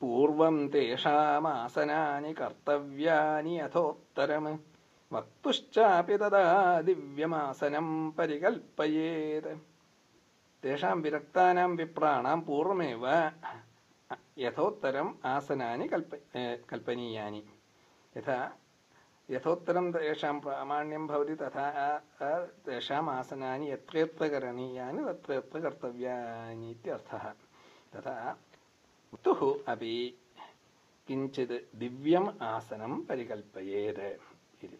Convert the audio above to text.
पूर्वं तेषामासनानि कर्तव्यानि यथोत्तरम्. वक्तुश्चापि तदा दिव्यमासनं परिकल्पयेत्. तेषां विरक्तानां विप्राणां पूर्वमेव यथोत्तरम् आसनानि कल्प कल्पनीयानि. यथा यथोत्तरं तेषां प्रामाण्यं भवति तथा तेषाम् आसनानि यत्र यत्र करणीयानि तत्र यत्र कर्तव्यानि इत्यर्थः तथा ఋతుః കിഞ്ചിത് ദിവ്യം ആസനം പരികൽപ്പയേത് ഇരി